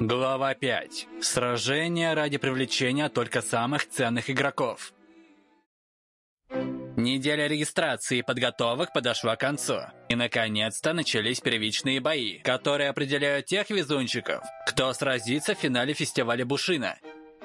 Глава 5. Сражение ради привлечения только самых ценных игроков. Неделя регистрации и подготовок подошла к концу. И, наконец-то, начались первичные бои, которые определяют тех везунчиков, кто сразится в финале фестиваля Бушина.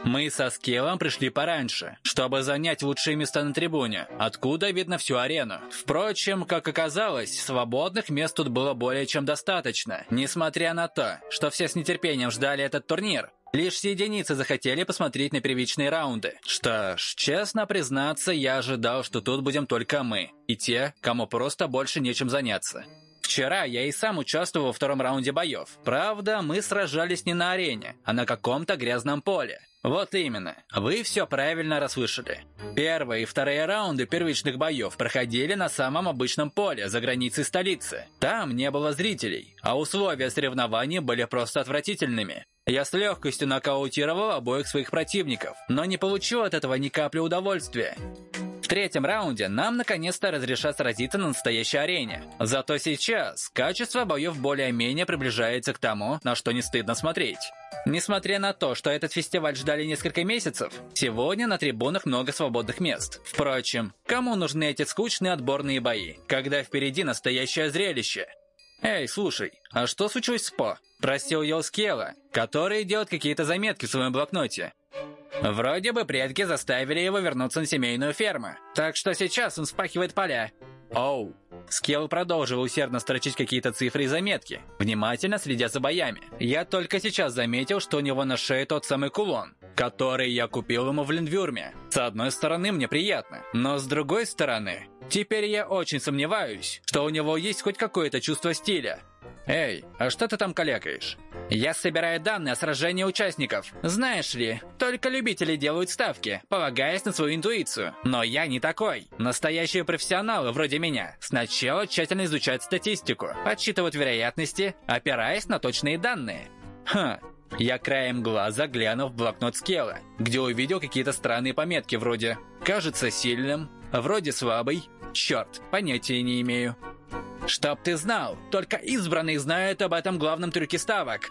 Мы со Скеллом пришли пораньше, чтобы занять лучшие места на трибуне, откуда видно всю арену. Впрочем, как оказалось, свободных мест тут было более чем достаточно, несмотря на то, что все с нетерпением ждали этот турнир. Лишь единицы захотели посмотреть на первичные раунды. Что ж, честно признаться, я ожидал, что тут будем только мы, и те, кому просто больше нечем заняться. Вчера я и сам участвовал во втором раунде боев. Правда, мы сражались не на арене, а на каком-то грязном поле. Вот именно. Вы все правильно расслышали. Первые и вторые раунды первичных боев проходили на самом обычном поле, за границей столицы. Там не было зрителей, а условия соревнований были просто отвратительными. Я с легкостью нокаутировал обоих своих противников, но не получил от этого ни капли удовольствия. Третьем раунде нам наконец-то разрешат сразиться на настоящей арене. Зато сейчас качество боев более-менее приближается к тому, на что не стыдно смотреть. Несмотря на то, что этот фестиваль ждали несколько месяцев, сегодня на трибунах много свободных мест. Впрочем, кому нужны эти скучные отборные бои, когда впереди настоящее зрелище? «Эй, слушай, а что случилось с По?» Просил Йоскела, который делает какие-то заметки в своем блокноте. Вроде бы предки заставили его вернуться на семейную ферму, так что сейчас он вспахивает поля. Оу. Скелл продолжил усердно строчить какие-то цифры и заметки, внимательно следя за боями. Я только сейчас заметил, что у него на шее тот самый кулон, который я купил ему в Линдвюрме. С одной стороны, мне приятно, но с другой стороны, теперь я очень сомневаюсь, что у него есть хоть какое-то чувство стиля. «Эй, а что ты там калякаешь?» «Я собираю данные о сражении участников. Знаешь ли, только любители делают ставки, полагаясь на свою интуицию. Но я не такой. Настоящие профессионалы, вроде меня, сначала тщательно изучают статистику, подсчитывают вероятности, опираясь на точные данные». «Хм, я краем глаза глянул в блокнот Скелла, где увидел какие-то странные пометки вроде «кажется сильным», «вроде слабый», «черт, понятия не имею». Чтоб ты знал, только избранные знают об этом главном трюке ставок.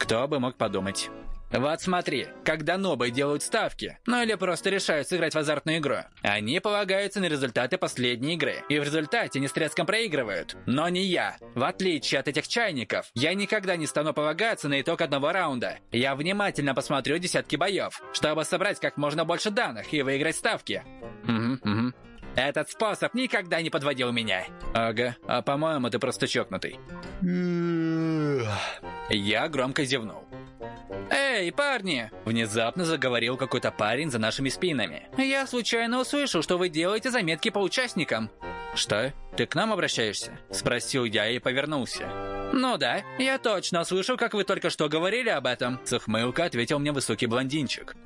Кто бы мог подумать. Вот смотри, когда нобы делают ставки, ну или просто решают сыграть в азартную игру, они полагаются на результаты последней игры, и в результате не с треском проигрывают. Но не я. В отличие от этих чайников, я никогда не стану полагаться на итог одного раунда. Я внимательно посмотрю десятки боев, чтобы собрать как можно больше данных и выиграть ставки. Угу, угу. Этот способ никогда не подводил меня. Ага, а по-моему, ты просто чокнутый. Я громко зевнул. «Эй, парни!» Внезапно заговорил какой-то парень за нашими спинами. «Я случайно услышал, что вы делаете заметки по участникам». «Что? Ты к нам обращаешься?» Спросил я и повернулся. «Ну да, я точно слышал, как вы только что говорили об этом», с ухмылкой ответил мне высокий блондинчик.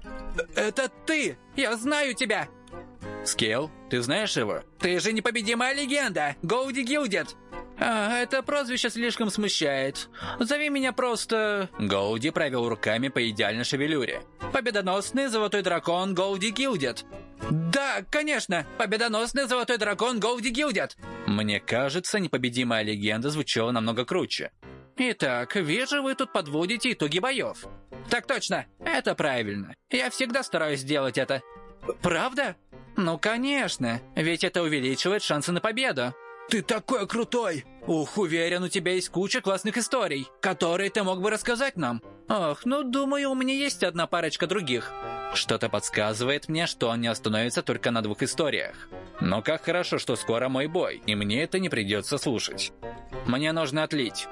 «Это ты! Я знаю тебя!» Скелл, ты знаешь его? Ты же непобедимая легенда! Гоуди Гилдет! А, это прозвище слишком смущает. Зови меня просто... Гоуди провел руками по идеальной шевелюре. Победоносный золотой дракон Гоуди Гилдет. Да, конечно, победоносный золотой дракон Гоуди Гилдет. Мне кажется, непобедимая легенда звучала намного круче. Итак, вижу, вы тут подводите итоги боев. Так точно, это правильно. Я всегда стараюсь сделать это. Правда? Ну, конечно, ведь это увеличивает шансы на победу. Ты такой крутой! Ух, уверен, у тебя есть куча классных историй, которые ты мог бы рассказать нам. Ох, ну, думаю, у меня есть одна парочка других. Что-то подсказывает мне, что он не остановится только на двух историях. Но как хорошо, что скоро мой бой, и мне это не придется слушать. Мне нужно отлить.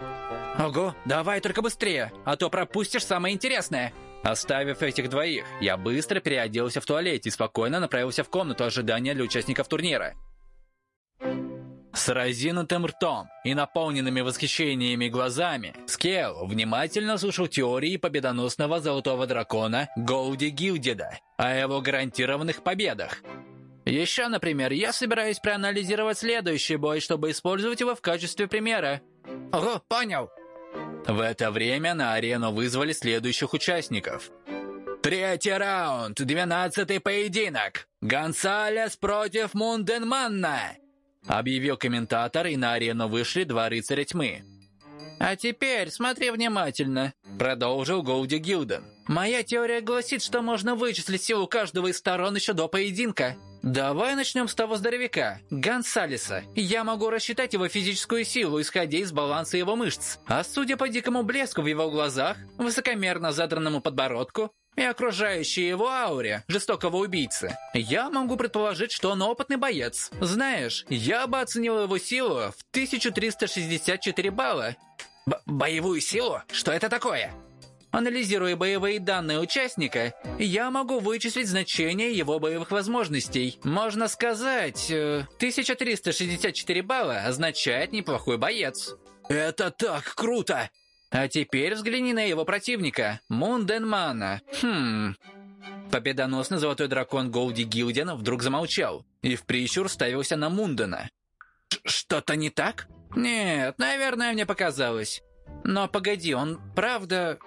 Ого, давай только быстрее, а то пропустишь самое интересное. Оставив этих двоих, я быстро переоделся в туалете и спокойно направился в комнату ожидания для участников турнира. С разинутым ртом и наполненными восхищениями глазами, Скелл внимательно слушал теории победоносного золотого дракона Голди Гилдеда о его гарантированных победах. Еще, например, я собираюсь проанализировать следующий бой, чтобы использовать его в качестве примера. Ого, понял. В это время на арену вызвали следующих участников. Третий раунд, двенадцатый поединок. Гонсалес против Мунденманна. Объявил комментатор, и на арену вышли два рыцаря тьмы. «А теперь смотри внимательно», — продолжил Голди Гилден. «Моя теория гласит, что можно вычислить силу каждого из сторон еще до поединка. Давай начнем с того здоровяка, Гонсалеса. Я могу рассчитать его физическую силу, исходя из баланса его мышц. А судя по дикому блеску в его глазах, высокомерно задранному подбородку и окружающей его ауре жестокого убийцы, я могу предположить, что он опытный боец. Знаешь, я бы оценил его силу в 1364 балла Б боевую силу? Что это такое? Анализируя боевые данные участника, я могу вычислить значение его боевых возможностей. Можно сказать, 1364 э, балла означает неплохой боец. Это так круто! А теперь взгляни на его противника, Мунденмана. Хм... Победоносный золотой дракон Голди Гилден вдруг замолчал и в прищур ставился на Мундена. «Что-то не так?» «Нет, наверное, мне показалось. Но погоди, он правда...»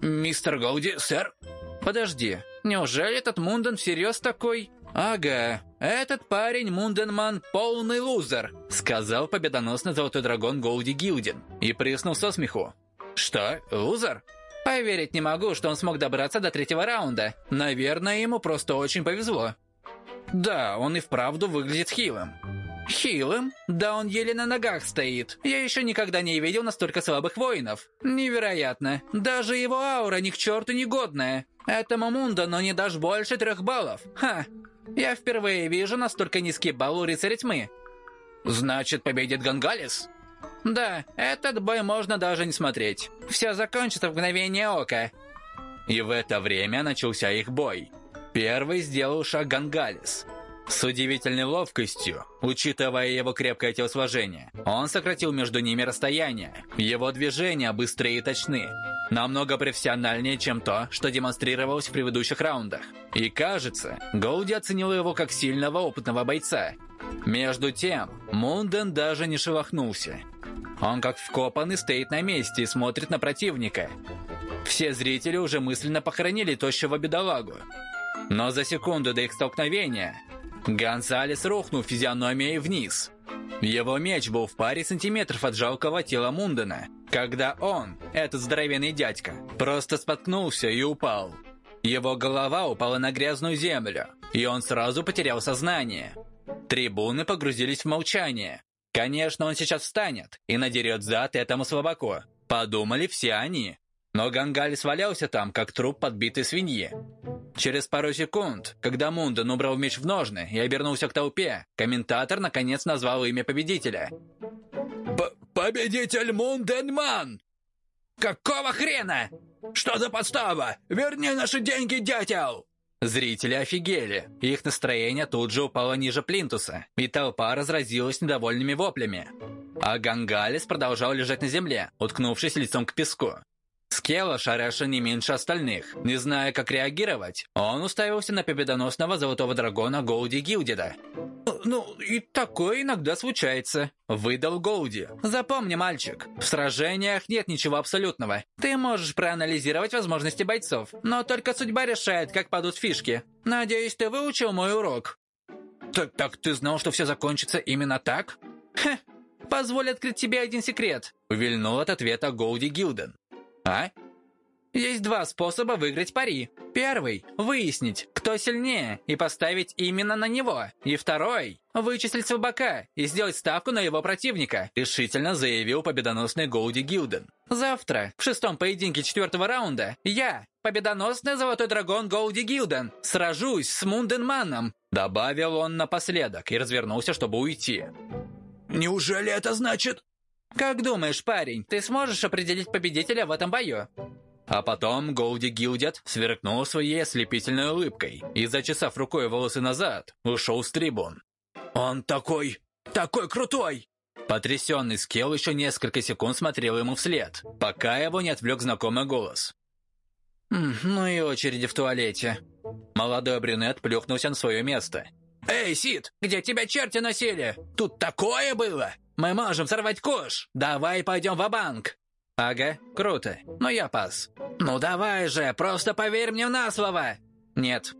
«Мистер Голди, сэр?» «Подожди, неужели этот Мунден всерьез такой?» «Ага, этот парень Мунденман полный лузер», сказал победоносный золотой дракон Голди Гилдин и приснул со смеху. «Что, лузер?» «Поверить не могу, что он смог добраться до третьего раунда. Наверное, ему просто очень повезло». «Да, он и вправду выглядит хилым. Хилым? Да он еле на ногах стоит. Я еще никогда не видел настолько слабых воинов. Невероятно. Даже его аура ни к черту не годная. Этому Мунда, но не дашь больше трех баллов. Ха. Я впервые вижу настолько низкий балл у рыцаря тьмы. Значит, победит Гангалис? Да, этот бой можно даже не смотреть. Все закончится в мгновение ока. И в это время начался их бой. Первый сделал шаг Гангалис. С удивительной ловкостью, учитывая его крепкое телосложение, он сократил между ними расстояние. Его движения быстры и точны, намного профессиональнее, чем то, что демонстрировалось в предыдущих раундах. И кажется, Голди оценил его как сильного опытного бойца. Между тем, Мунден даже не шелохнулся. Он как вкопанный стоит на месте и смотрит на противника. Все зрители уже мысленно похоронили тощего бедолагу. Но за секунду до их столкновения Гонсалес рухнул физиономией вниз. Его меч был в паре сантиметров от жалкого тела Мундена, когда он, этот здоровенный дядька, просто споткнулся и упал. Его голова упала на грязную землю, и он сразу потерял сознание. Трибуны погрузились в молчание. Конечно, он сейчас встанет и надерет зад этому слабаку. Подумали все они. Но Гангали свалялся там, как труп подбитой свиньи. Через пару секунд, когда Мунден убрал меч в ножны и обернулся к толпе, комментатор наконец назвал имя победителя. П «Победитель Мунденман!» «Какого хрена?» «Что за подстава? Верни наши деньги, дятел!» Зрители офигели. Их настроение тут же упало ниже плинтуса, и толпа разразилась недовольными воплями. А Гангалис продолжал лежать на земле, уткнувшись лицом к песку. Скелла ошарашен не меньше остальных. Не зная, как реагировать, он уставился на победоносного золотого дракона Голди Гилдида. «Ну, и такое иногда случается», — выдал Голди. «Запомни, мальчик, в сражениях нет ничего абсолютного. Ты можешь проанализировать возможности бойцов, но только судьба решает, как падут фишки. Надеюсь, ты выучил мой урок». «Так, так ты знал, что все закончится именно так?» «Хе, позволь открыть тебе один секрет», — увильнул от ответа Голди Гилден. А? Есть два способа выиграть пари. Первый – выяснить, кто сильнее, и поставить именно на него. И второй – вычислить слабака и сделать ставку на его противника, решительно заявил победоносный Голди Гилден. Завтра, в шестом поединке четвертого раунда, я, победоносный золотой дракон Голди Гилден, сражусь с Мунденманом, добавил он напоследок и развернулся, чтобы уйти. «Неужели это значит...» «Как думаешь, парень, ты сможешь определить победителя в этом бою?» А потом Голди Гилдет сверкнул своей ослепительной улыбкой и, зачесав рукой волосы назад, ушел с трибун. «Он такой... такой крутой!» Потрясенный Скелл еще несколько секунд смотрел ему вслед, пока его не отвлек знакомый голос. «Ну и очереди в туалете». Молодой брюнет плюхнулся на свое место. «Эй, Сид, где тебя черти носили? Тут такое было!» Мы можем сорвать куш! Давай пойдем в банк «Ага, круто, но я пас». «Ну давай же, просто поверь мне на слово!» «Нет».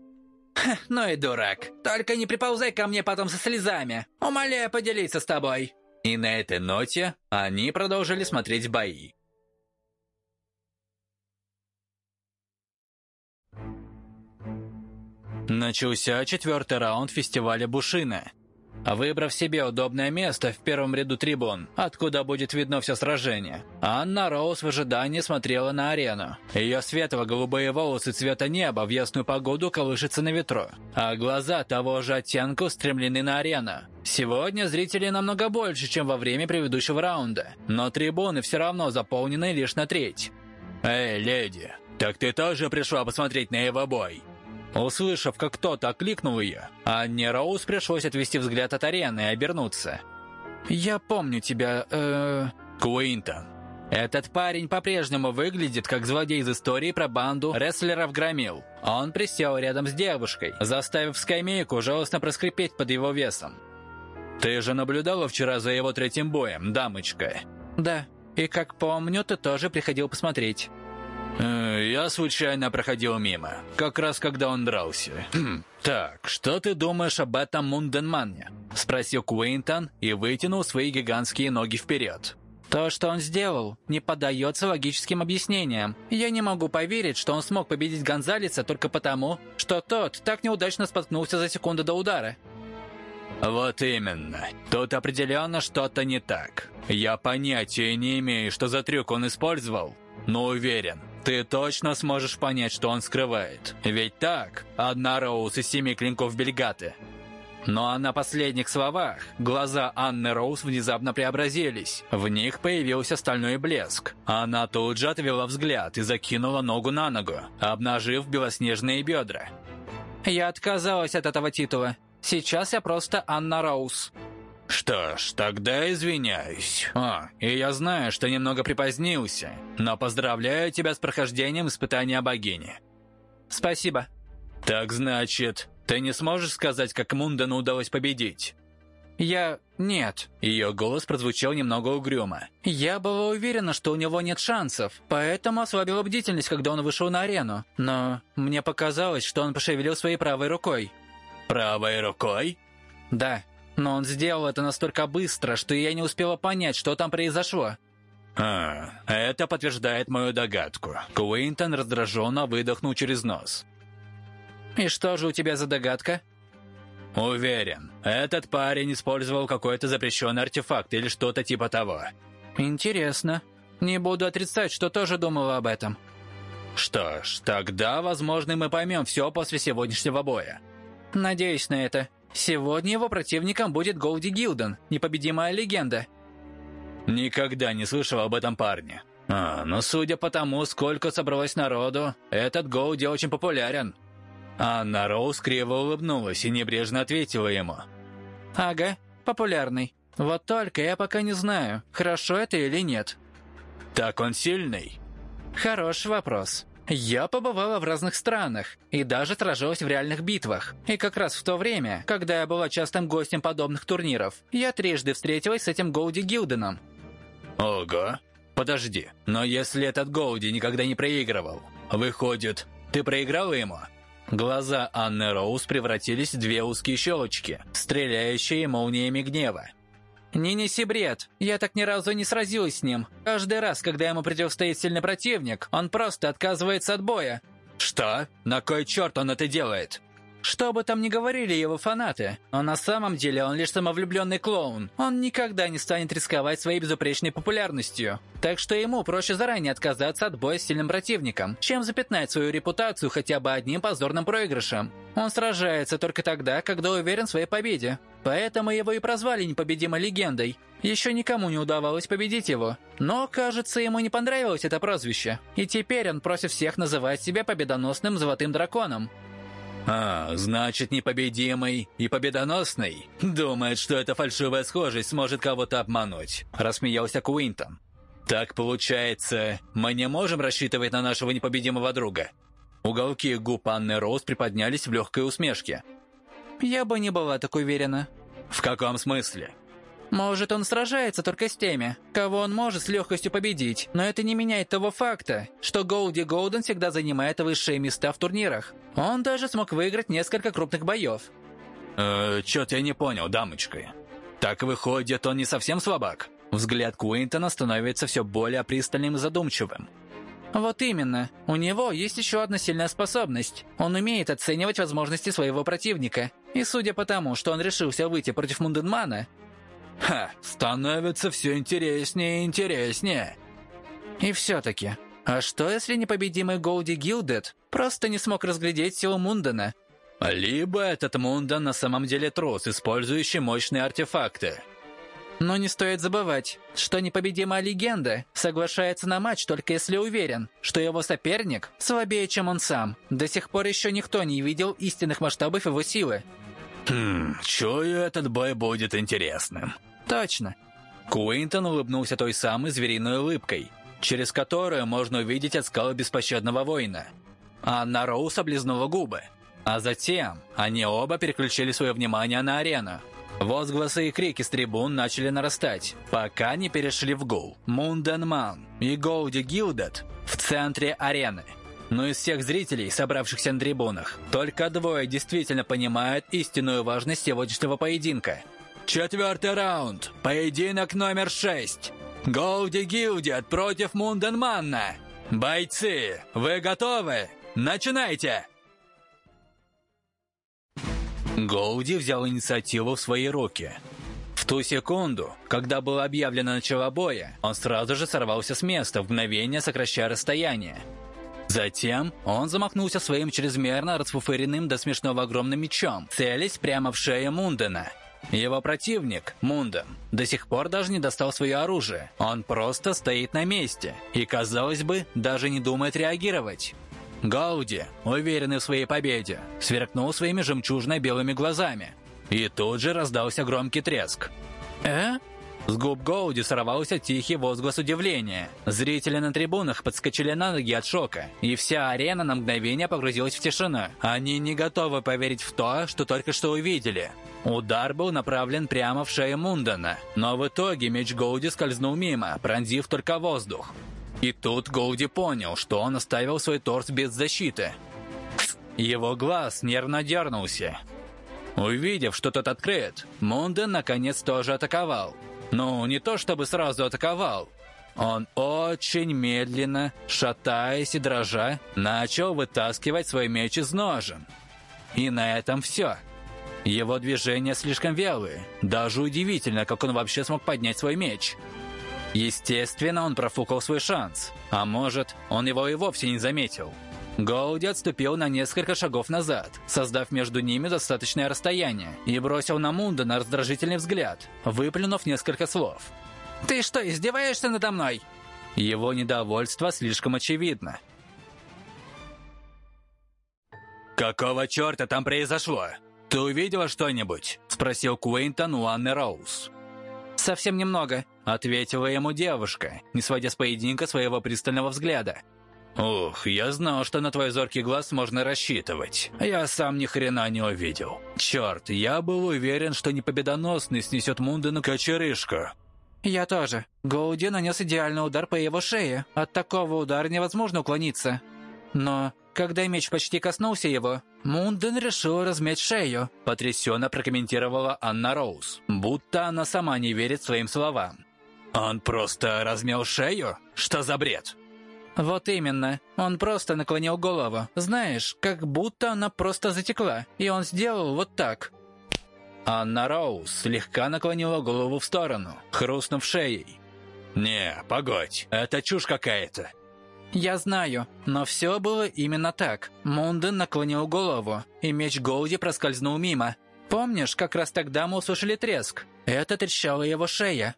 Ха, ну и дурак. Только не приползай ко мне потом со слезами. Умоляю поделиться с тобой. И на этой ноте они продолжили смотреть бои. Начался четвертый раунд фестиваля Бушина. Выбрав себе удобное место в первом ряду трибун, откуда будет видно все сражение, Анна Роуз в ожидании смотрела на арену. Ее светло-голубые волосы цвета неба в ясную погоду колышутся на ветру, а глаза того же оттенка устремлены на арену. Сегодня зрителей намного больше, чем во время предыдущего раунда, но трибуны все равно заполнены лишь на треть. «Эй, леди, так ты тоже пришла посмотреть на его бой?» Услышав, как кто-то окликнул ее, Анне Роуз пришлось отвести взгляд от арены и обернуться. «Я помню тебя, э...» «Куинтон». Этот парень по-прежнему выглядит как злодей из истории про банду рестлеров Громил. Он присел рядом с девушкой, заставив скамейку жалостно проскрипеть под его весом. «Ты же наблюдала вчера за его третьим боем, дамочка?» «Да, и как помню, ты тоже приходил посмотреть». Э, «Я случайно проходил мимо, как раз когда он дрался. Хм, так, что ты думаешь об этом Мунденмане?» Спросил Куинтон и вытянул свои гигантские ноги вперед. То, что он сделал, не поддается логическим объяснениям. Я не могу поверить, что он смог победить Гонзалеса только потому, что тот так неудачно споткнулся за секунду до удара. Вот именно. Тут определенно что-то не так. Я понятия не имею, что за трюк он использовал, но уверен, ты точно сможешь понять, что он скрывает. Ведь так, одна Роуз из семи клинков Бельгаты. Ну а на последних словах глаза Анны Роуз внезапно преобразились. В них появился стальной блеск. Она тут же отвела взгляд и закинула ногу на ногу, обнажив белоснежные бедра. «Я отказалась от этого титула. Сейчас я просто Анна Роуз». «Что ж, тогда извиняюсь. А, и я знаю, что немного припозднился, но поздравляю тебя с прохождением испытания богини». «Спасибо». «Так значит, ты не сможешь сказать, как Мундану удалось победить?» «Я... нет». Ее голос прозвучал немного угрюмо. «Я была уверена, что у него нет шансов, поэтому ослабила бдительность, когда он вышел на арену. Но мне показалось, что он пошевелил своей правой рукой». «Правой рукой?» «Да, но он сделал это настолько быстро, что я не успела понять, что там произошло. А, это подтверждает мою догадку. Куинтон раздраженно выдохнул через нос. И что же у тебя за догадка? Уверен, этот парень использовал какой-то запрещенный артефакт или что-то типа того. Интересно. Не буду отрицать, что тоже думала об этом. Что ж, тогда, возможно, мы поймем все после сегодняшнего боя. Надеюсь на это. Сегодня его противником будет Голди Гилден, непобедимая легенда. Никогда не слышал об этом парне. А, но судя по тому, сколько собралось народу, этот Голди очень популярен. Анна Роуз криво улыбнулась и небрежно ответила ему. «Ага, популярный. Вот только я пока не знаю, хорошо это или нет». «Так он сильный?» «Хороший вопрос. Я побывала в разных странах и даже сражалась в реальных битвах. И как раз в то время, когда я была частым гостем подобных турниров, я трижды встретилась с этим Голди Гилденом. Ого. Подожди, но если этот Голди никогда не проигрывал, выходит, ты проиграла ему? Глаза Анны Роуз превратились в две узкие щелочки, стреляющие молниями гнева. «Не неси бред. Я так ни разу не сразилась с ним. Каждый раз, когда ему противостоит сильный противник, он просто отказывается от боя». «Что? На кой черт он это делает?» Что бы там ни говорили его фанаты, но на самом деле он лишь самовлюбленный клоун. Он никогда не станет рисковать своей безупречной популярностью. Так что ему проще заранее отказаться от боя с сильным противником, чем запятнать свою репутацию хотя бы одним позорным проигрышем. Он сражается только тогда, когда уверен в своей победе. Поэтому его и прозвали непобедимой легендой. Еще никому не удавалось победить его. Но, кажется, ему не понравилось это прозвище. И теперь он просит всех называть себя победоносным золотым драконом. «А, значит, непобедимый и победоносный? Думает, что эта фальшивая схожесть сможет кого-то обмануть», — рассмеялся Куинтон. «Так получается, мы не можем рассчитывать на нашего непобедимого друга?» Уголки губ Анны Роуз приподнялись в легкой усмешке. «Я бы не была так уверена». «В каком смысле?» Может, он сражается только с теми, кого он может с легкостью победить, но это не меняет того факта, что Голди Голден всегда занимает высшие места в турнирах. Он даже смог выиграть несколько крупных боев. Э, чё-то я не понял, дамочка. Так выходит, он не совсем слабак. Взгляд Куинтона становится все более пристальным и задумчивым. Вот именно. У него есть еще одна сильная способность. Он умеет оценивать возможности своего противника. И судя по тому, что он решился выйти против Мунденмана... Ха, становится все интереснее и интереснее. И все-таки, а что если непобедимый Голди Гилдед просто не смог разглядеть силу Мундена? Либо этот Мунден на самом деле трус, использующий мощные артефакты. Но не стоит забывать, что непобедимая легенда соглашается на матч только если уверен, что его соперник слабее, чем он сам. До сих пор еще никто не видел истинных масштабов его силы. Хм, чую, этот бой будет интересным. Точно. Куинтон улыбнулся той самой звериной улыбкой, через которую можно увидеть от скалы беспощадного воина. Анна Роуз облизнула губы. А затем они оба переключили свое внимание на арену, Возгласы и крики с трибун начали нарастать, пока не перешли в гул. Мунденман и Голди Гилдет в центре арены. Но из всех зрителей, собравшихся на трибунах, только двое действительно понимают истинную важность сегодняшнего поединка. Четвертый раунд. Поединок номер шесть. Голди Гилдет против Мунденманна. Бойцы, вы готовы? Начинайте! Гоуди взял инициативу в свои руки. В ту секунду, когда было объявлено начало боя, он сразу же сорвался с места, в мгновение сокращая расстояние. Затем он замахнулся своим чрезмерно расфуфыренным до смешного огромным мечом, целясь прямо в шею Мундена. Его противник, Мунден, до сих пор даже не достал свое оружие. Он просто стоит на месте и, казалось бы, даже не думает реагировать. Гауди, уверенный в своей победе, сверкнул своими жемчужно-белыми глазами. И тут же раздался громкий треск. «Э?» С губ Гоуди сорвался тихий возглас удивления. Зрители на трибунах подскочили на ноги от шока, и вся арена на мгновение погрузилась в тишину. Они не готовы поверить в то, что только что увидели. Удар был направлен прямо в шею Мундана, но в итоге меч Гоуди скользнул мимо, пронзив только воздух. И тут Голди понял, что он оставил свой торс без защиты. Его глаз нервно дернулся. Увидев, что тот открыт, Мунден наконец тоже атаковал. Ну, не то чтобы сразу атаковал. Он очень медленно, шатаясь и дрожа, начал вытаскивать свой меч из ножен. И на этом все. Его движения слишком вялые. Даже удивительно, как он вообще смог поднять свой меч. Естественно, он профукал свой шанс. А может, он его и вовсе не заметил. Голди отступил на несколько шагов назад, создав между ними достаточное расстояние, и бросил на Мунда на раздражительный взгляд, выплюнув несколько слов. «Ты что, издеваешься надо мной?» Его недовольство слишком очевидно. «Какого черта там произошло? Ты увидела что-нибудь?» — спросил Куинтон у Анны Роуз. «Совсем немного», — ответила ему девушка, не сводя с поединка своего пристального взгляда. «Ух, я знал, что на твой зоркий глаз можно рассчитывать. Я сам ни хрена не увидел. Черт, я был уверен, что непобедоносный снесет Мундену кочерышку». «Я тоже. Гоуди нанес идеальный удар по его шее. От такого удара невозможно уклониться. Но когда меч почти коснулся его, Мунден решил размять шею. Потрясенно прокомментировала Анна Роуз, будто она сама не верит своим словам. «Он просто размял шею? Что за бред?» «Вот именно. Он просто наклонил голову. Знаешь, как будто она просто затекла. И он сделал вот так». Анна Роуз слегка наклонила голову в сторону, хрустнув шеей. «Не, погодь, это чушь какая-то. «Я знаю, но все было именно так. Мунден наклонил голову, и меч Голди проскользнул мимо. Помнишь, как раз тогда мы услышали треск? Это трещала его шея».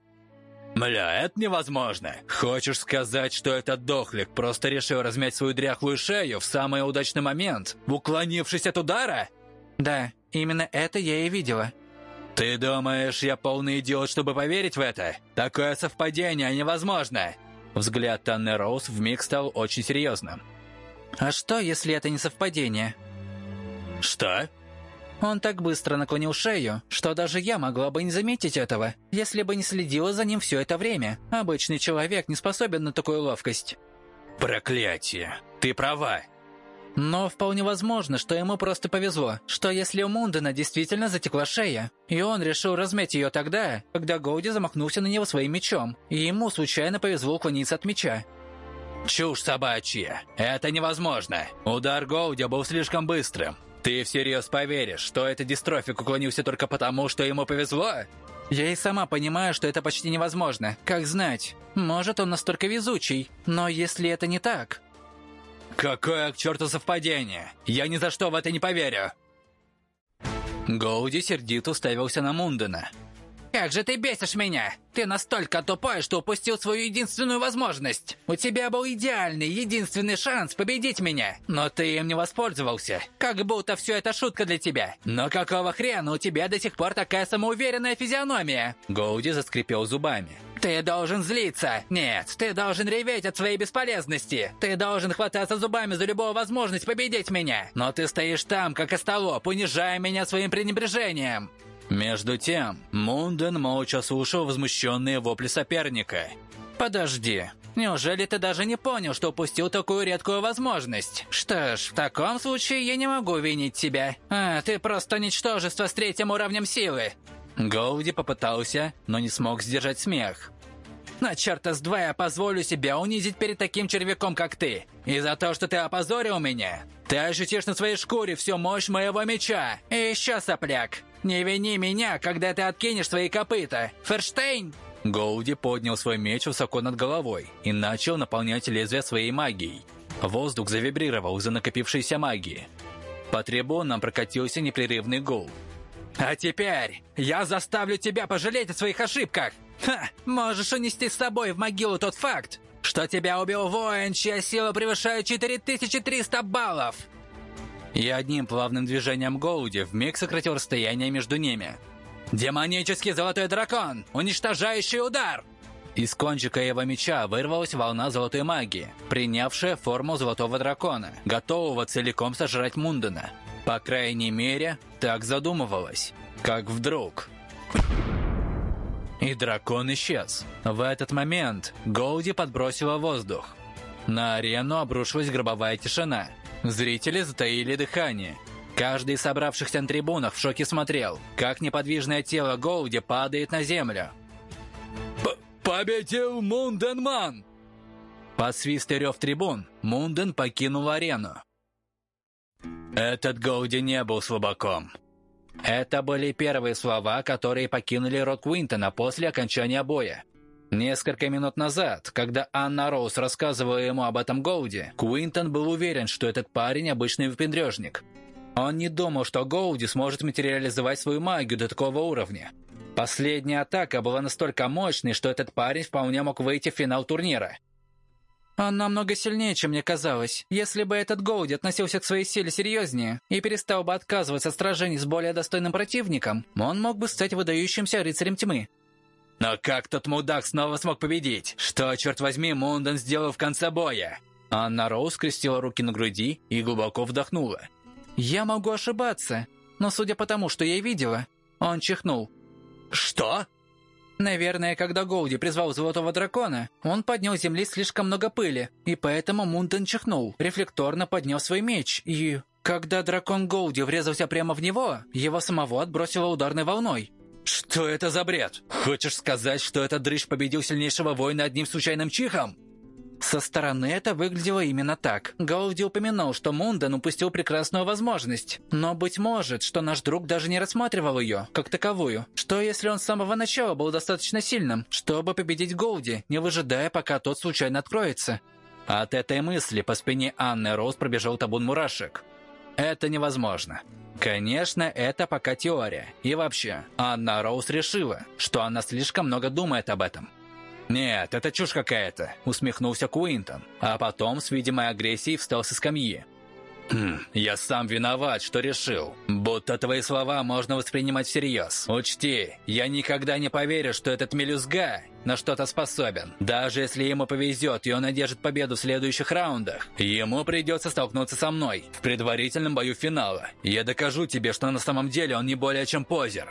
«Бля, это невозможно. Хочешь сказать, что этот дохлик просто решил размять свою дряхлую шею в самый удачный момент, уклонившись от удара?» «Да, именно это я и видела». «Ты думаешь, я полный идиот, чтобы поверить в это? Такое совпадение невозможно!» Взгляд Танны Роуз вмиг стал очень серьезным. «А что, если это не совпадение?» «Что?» Он так быстро наклонил шею, что даже я могла бы не заметить этого, если бы не следила за ним все это время. Обычный человек не способен на такую ловкость. «Проклятие! Ты права!» Но вполне возможно, что ему просто повезло, что если у Мундена действительно затекла шея, и он решил размять ее тогда, когда Гоуди замахнулся на него своим мечом, и ему случайно повезло уклониться от меча. Чушь собачья. Это невозможно. Удар Гоуди был слишком быстрым. Ты всерьез поверишь, что этот дистрофик уклонился только потому, что ему повезло? Я и сама понимаю, что это почти невозможно. Как знать? Может, он настолько везучий. Но если это не так... Какое к черту совпадение? Я ни за что в это не поверю. Гоуди сердито уставился на Мундена. «Как же ты бесишь меня! Ты настолько тупой, что упустил свою единственную возможность! У тебя был идеальный, единственный шанс победить меня, но ты им не воспользовался. Как будто все это шутка для тебя. Но какого хрена у тебя до сих пор такая самоуверенная физиономия?» Гоуди заскрипел зубами. Ты должен злиться. Нет, ты должен реветь от своей бесполезности. Ты должен хвататься зубами за любую возможность победить меня. Но ты стоишь там, как остолоп, унижая меня своим пренебрежением. Между тем, Мунден молча слушал возмущенные вопли соперника. «Подожди, неужели ты даже не понял, что упустил такую редкую возможность? Что ж, в таком случае я не могу винить тебя. А, ты просто ничтожество с третьим уровнем силы». Гоуди попытался, но не смог сдержать смех. На черта с два я позволю себя унизить перед таким червяком, как ты. И за то, что ты опозорил меня, ты ощутишь на своей шкуре всю мощь моего меча. И еще, сопляк, не вини меня, когда ты откинешь свои копыта. Ферштейн!» Гоуди поднял свой меч высоко над головой и начал наполнять лезвие своей магией. Воздух завибрировал за накопившейся магии. По трибунам прокатился непрерывный гул. «А теперь я заставлю тебя пожалеть о своих ошибках! Ха! Можешь унести с собой в могилу тот факт, что тебя убил воин, чья сила превышает 4300 баллов!» И одним плавным движением Гоуди вмиг сократил расстояние между ними. «Демонический золотой дракон! Уничтожающий удар!» Из кончика его меча вырвалась волна золотой магии, принявшая форму золотого дракона, готового целиком сожрать Мундена. По крайней мере, так задумывалась. Как вдруг... И дракон исчез. В этот момент Голди подбросила воздух. На арену обрушилась гробовая тишина. Зрители затаили дыхание. Каждый из собравшихся на трибунах в шоке смотрел, как неподвижное тело Голди падает на землю. П «Победил Мунденман!» Под свист и рев трибун Мунден покинул арену. Этот Голди не был слабаком. Это были первые слова, которые покинули рот Куинтона после окончания боя. Несколько минут назад, когда Анна Роуз рассказывала ему об этом Голди, Куинтон был уверен, что этот парень обычный выпендрежник. Он не думал, что Голди сможет материализовать свою магию до такого уровня. Последняя атака была настолько мощной, что этот парень вполне мог выйти в финал турнира. Он намного сильнее, чем мне казалось. Если бы этот Голди относился к своей силе серьезнее и перестал бы отказываться от сражений с более достойным противником, он мог бы стать выдающимся рыцарем тьмы. Но как тот мудак снова смог победить? Что, черт возьми, Мунден сделал в конце боя? Анна Роуз скрестила руки на груди и глубоко вдохнула. «Я могу ошибаться, но судя по тому, что я видела, он чихнул». «Что?» Наверное, когда Голди призвал Золотого Дракона, он поднял земли слишком много пыли, и поэтому Мунтон чихнул, рефлекторно поднял свой меч, и... Когда дракон Голди врезался прямо в него, его самого отбросило ударной волной. «Что это за бред? Хочешь сказать, что этот дрыщ победил сильнейшего воина одним случайным чихом?» Со стороны это выглядело именно так. Голди упомянул, что Мунден упустил прекрасную возможность. Но, быть может, что наш друг даже не рассматривал ее, как таковую. Что, если он с самого начала был достаточно сильным, чтобы победить Голди, не выжидая, пока тот случайно откроется? От этой мысли по спине Анны Роуз пробежал табун мурашек. Это невозможно. Конечно, это пока теория. И вообще, Анна Роуз решила, что она слишком много думает об этом. «Нет, это чушь какая-то», — усмехнулся Куинтон, а потом с видимой агрессией встал со скамьи. «Хм, «Я сам виноват, что решил. Будто твои слова можно воспринимать всерьез. Учти, я никогда не поверю, что этот мелюзга на что-то способен. Даже если ему повезет, и он одержит победу в следующих раундах, ему придется столкнуться со мной в предварительном бою финала. Я докажу тебе, что на самом деле он не более чем позер».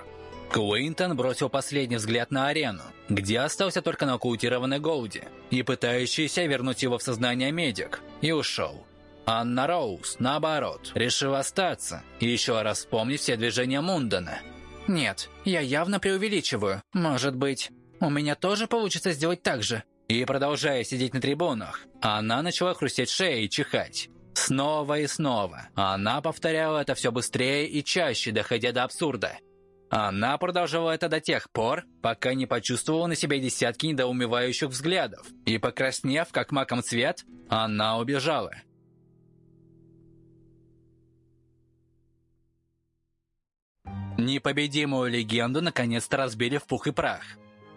Куинтон бросил последний взгляд на арену, где остался только нокаутированный Голди и пытающийся вернуть его в сознание медик, и ушел. Анна Роуз, наоборот, решила остаться и еще раз вспомнить все движения Мундана. Нет, я явно преувеличиваю. Может быть, у меня тоже получится сделать так же. И, продолжая сидеть на трибунах, она начала хрустеть шеей и чихать. Снова и снова. Она повторяла это все быстрее и чаще, доходя до абсурда. Она продолжала это до тех пор, пока не почувствовала на себе десятки недоумевающих взглядов. И, покраснев, как маком цвет, она убежала. Непобедимую легенду наконец-то разбили в пух и прах.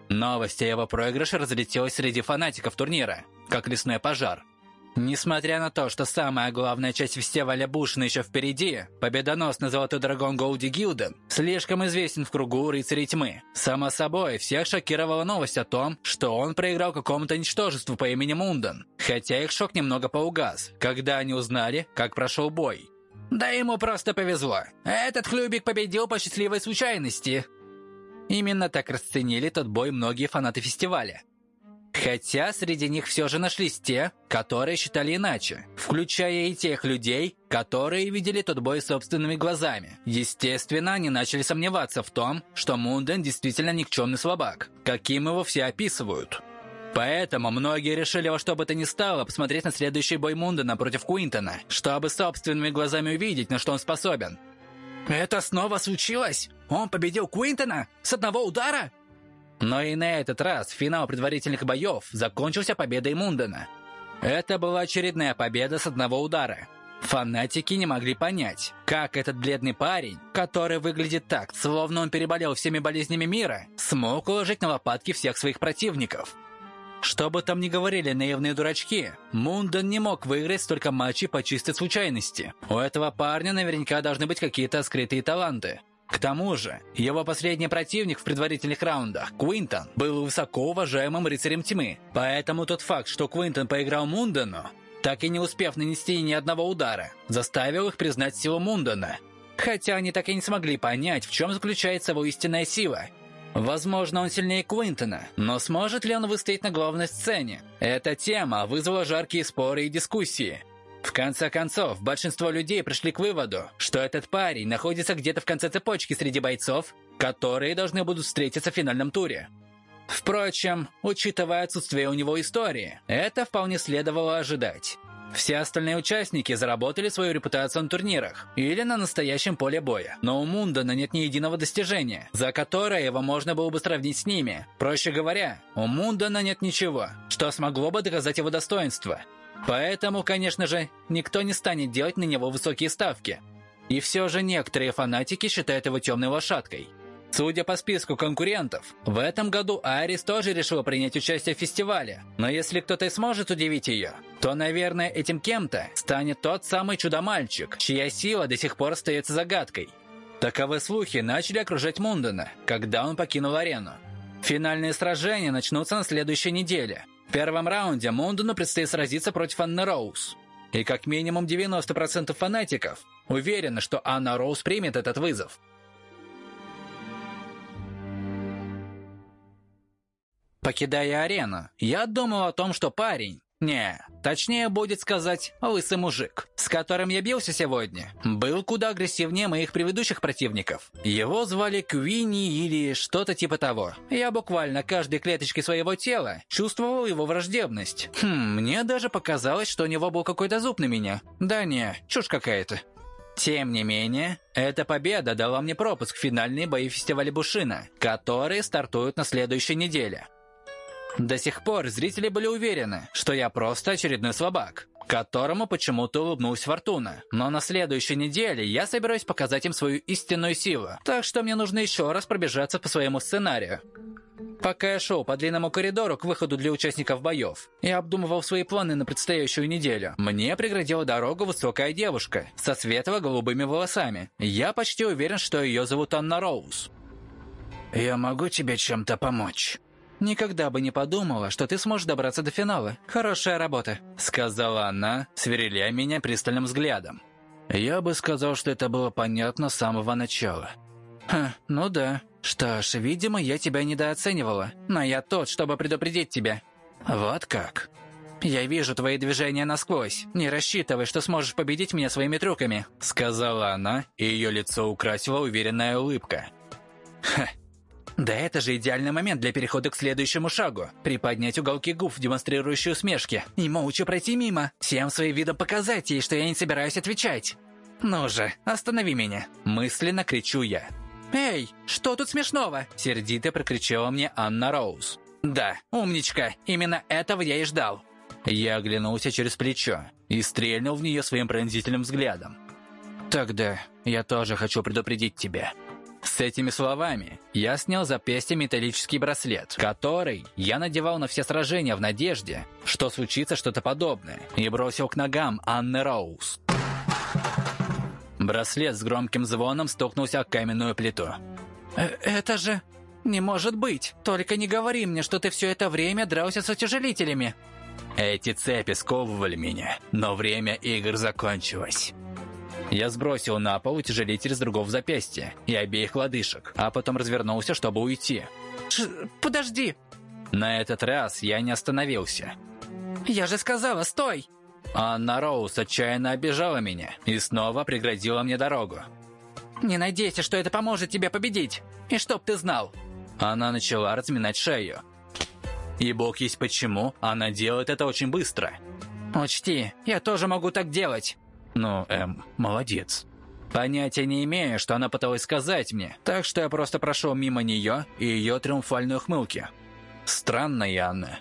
Новость о его проигрыше разлетелась среди фанатиков турнира, как лесной пожар. Несмотря на то, что самая главная часть фестиваля Бушна еще впереди, победоносный золотой дракон Голди Гилден слишком известен в кругу рыцарей тьмы. Само собой, всех шокировала новость о том, что он проиграл какому-то ничтожеству по имени Мунден. Хотя их шок немного поугас, когда они узнали, как прошел бой. Да ему просто повезло. Этот хлюбик победил по счастливой случайности. Именно так расценили тот бой многие фанаты фестиваля. Хотя среди них все же нашлись те, которые считали иначе, включая и тех людей, которые видели тот бой собственными глазами. Естественно, они начали сомневаться в том, что Мунден действительно никчемный слабак, каким его все описывают. Поэтому многие решили во что бы то ни стало посмотреть на следующий бой Мундена против Куинтона, чтобы собственными глазами увидеть, на что он способен. «Это снова случилось? Он победил Куинтона? С одного удара?» Но и на этот раз финал предварительных боев закончился победой Мундена. Это была очередная победа с одного удара. Фанатики не могли понять, как этот бледный парень, который выглядит так, словно он переболел всеми болезнями мира, смог уложить на лопатки всех своих противников. Что бы там ни говорили наивные дурачки, Мунден не мог выиграть столько матчей по чистой случайности. У этого парня наверняка должны быть какие-то скрытые таланты. К тому же, его последний противник в предварительных раундах, Куинтон, был высоко уважаемым рыцарем тьмы. Поэтому тот факт, что Куинтон поиграл Мундену, так и не успев нанести ни одного удара, заставил их признать силу Мундена. Хотя они так и не смогли понять, в чем заключается его истинная сила. Возможно, он сильнее Куинтона, но сможет ли он выстоять на главной сцене? Эта тема вызвала жаркие споры и дискуссии. В конце концов, большинство людей пришли к выводу, что этот парень находится где-то в конце цепочки среди бойцов, которые должны будут встретиться в финальном туре. Впрочем, учитывая отсутствие у него истории, это вполне следовало ожидать. Все остальные участники заработали свою репутацию на турнирах или на настоящем поле боя. Но у Мундана нет ни единого достижения, за которое его можно было бы сравнить с ними. Проще говоря, у Мундана нет ничего, что смогло бы доказать его достоинство. Поэтому, конечно же, никто не станет делать на него высокие ставки. И все же некоторые фанатики считают его темной лошадкой. Судя по списку конкурентов, в этом году Арис тоже решила принять участие в фестивале. Но если кто-то и сможет удивить ее, то, наверное, этим кем-то станет тот самый чудо-мальчик, чья сила до сих пор остается загадкой. Таковы слухи начали окружать Мундена, когда он покинул арену. Финальные сражения начнутся на следующей неделе – в первом раунде Мундену предстоит сразиться против Анны Роуз. И как минимум 90% фанатиков уверены, что Анна Роуз примет этот вызов. Покидая арену, я думал о том, что парень, не, точнее будет сказать, лысый мужик, с которым я бился сегодня, был куда агрессивнее моих предыдущих противников. Его звали Квинни или что-то типа того. Я буквально каждой клеточкой своего тела чувствовал его враждебность. Хм, мне даже показалось, что у него был какой-то зуб на меня. Да не, чушь какая-то. Тем не менее, эта победа дала мне пропуск в финальные бои фестиваля Бушина, которые стартуют на следующей неделе. До сих пор зрители были уверены, что я просто очередной слабак, которому почему-то улыбнулась Фортуна. Но на следующей неделе я собираюсь показать им свою истинную силу, так что мне нужно еще раз пробежаться по своему сценарию. Пока я шел по длинному коридору к выходу для участников боев и обдумывал свои планы на предстоящую неделю, мне преградила дорогу высокая девушка со светло-голубыми волосами. Я почти уверен, что ее зовут Анна Роуз. «Я могу тебе чем-то помочь?» «Никогда бы не подумала, что ты сможешь добраться до финала. Хорошая работа», — сказала она, свериляя меня пристальным взглядом. Я бы сказал, что это было понятно с самого начала. «Ха, ну да. Что ж, видимо, я тебя недооценивала. Но я тот, чтобы предупредить тебя». «Вот как?» «Я вижу твои движения насквозь. Не рассчитывай, что сможешь победить меня своими трюками», — сказала она, и ее лицо украсила уверенная улыбка. «Ха, да это же идеальный момент для перехода к следующему шагу. Приподнять уголки губ, демонстрирующие усмешки, и молча пройти мимо. Всем своим видом показать ей, что я не собираюсь отвечать. Ну же, останови меня. Мысленно кричу я. «Эй, что тут смешного?» Сердито прокричала мне Анна Роуз. «Да, умничка, именно этого я и ждал». Я оглянулся через плечо и стрельнул в нее своим пронзительным взглядом. «Тогда я тоже хочу предупредить тебя». С этими словами я снял запястье металлический браслет, который я надевал на все сражения в надежде, что случится что-то подобное, и бросил к ногам Анны Роуз. Браслет с громким звоном стукнулся о каменную плиту. Э «Это же... не может быть! Только не говори мне, что ты все это время дрался с утяжелителями!» Эти цепи сковывали меня, но время игр закончилось. Я сбросил на пол утяжелитель с другого запястья и обеих лодыжек, а потом развернулся, чтобы уйти. Ш подожди! На этот раз я не остановился. Я же сказала, стой! Анна Роуз отчаянно обижала меня и снова преградила мне дорогу. «Не надейся, что это поможет тебе победить. И чтоб ты знал». Она начала разминать шею. И бог есть почему, она делает это очень быстро. «Учти, я тоже могу так делать». Ну, эм, молодец. Понятия не имею, что она пыталась сказать мне, так что я просто прошел мимо нее и ее триумфальной ухмылки. Странная Анна.